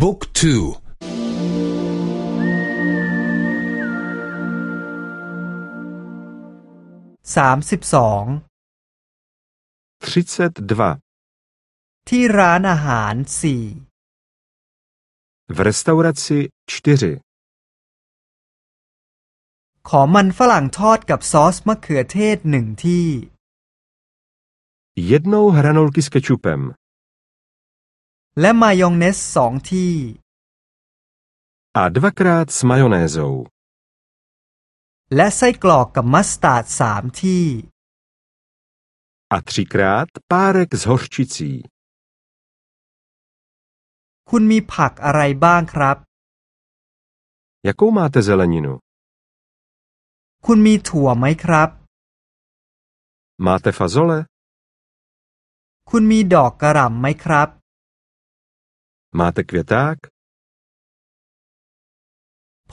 บุ๊กทูสามสิบสอง 32. ที่ร้านอาหารสี่ V restauraci 4. ขอมันฝรั่งทอดกับซอสมะเขือเทศหนึ่งที่ Jednou hranolky s kečupem และมายองเนสสองที่ a dvakrát s majonézou และไส้กรอกกับมัสตาร์ดสามที่ a třikrát párek s hořčicí. คุณมีผักอะไรบ้างครับ Jakou máte zeleninu? คุณมีถั่วไหมครับ Máte fazole? คุณมีดอกกระหล่ำไหมครับ Máte květák?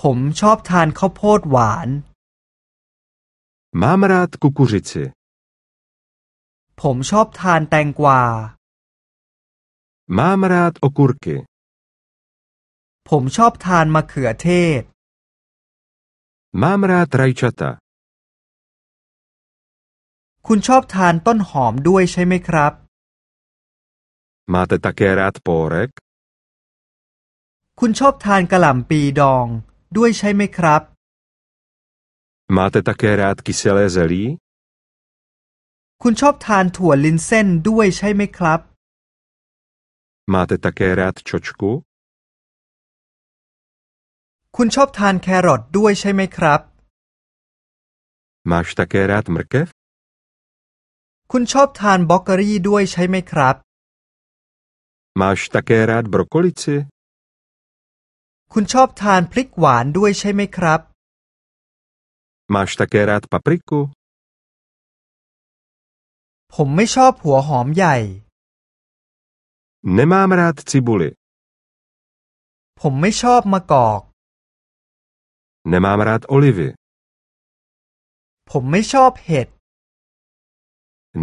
ผมชอบทานข้าวโพดหวาน Mám rád kukuřici. ผมชอบทานแตงกวา Mám rád okurky. ผมชอบทานมะเขือเทศ Mám rád rajčata. คุณชอบทานต้นหอมด้วยใช่ไหมครับ Máte také rád pórek? คุณชอบทานกระหล่ำปีดองด้วยใช่ไหมครับ Máte také rád kyselé zelí? คุณชอบทานถั่วลินเส้นด้วยใช่ไหมครับ Máte také rád čočku? คุณชอบทานแครอทด้วยใช่ไหมครับ Máš také rád mrkev? คุณชอบทานบล็อกเกอรี่ด้วยใช่ไหมครับ Máš také rád brokolici? คุณชอบทานพริกหวานด้วยใช่ไหมครับ Máš také rád papriku? ผมไม่ชอบหัวหอมใหญ่ Nemám rád cibuli. ผมไม่ชอบมะกอก Nemám rád olivy. ผมไม่ชอบเห็ด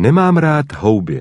Nemám rád houby.